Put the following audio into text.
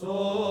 So